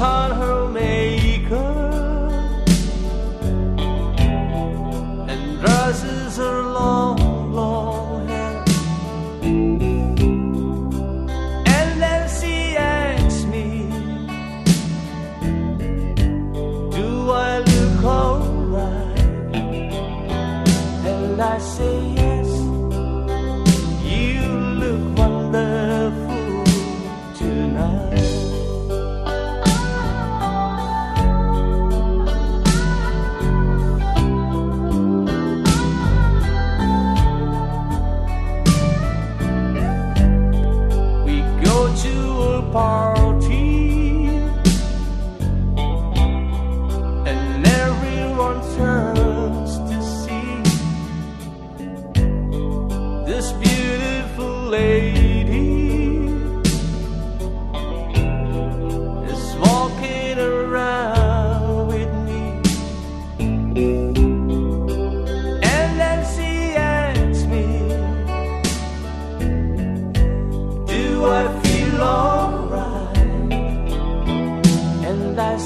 on her makeup and dresses her long, long hair. And then she asks me, Do I look alright? And I say yes.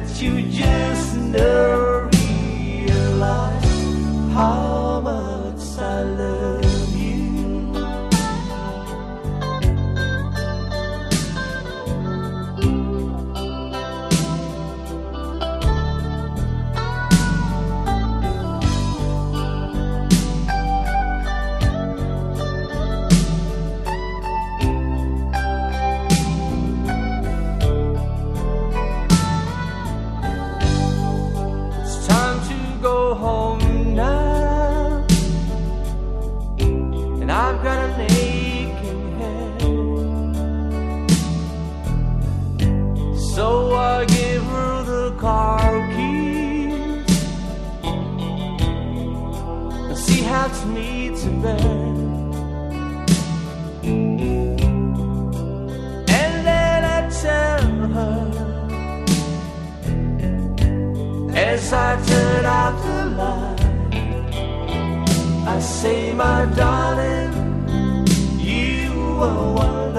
that you just never realize how car keys. And she helps me to bed. And then I tell her. As I turn out the light, I say, my darling, you are wonderful.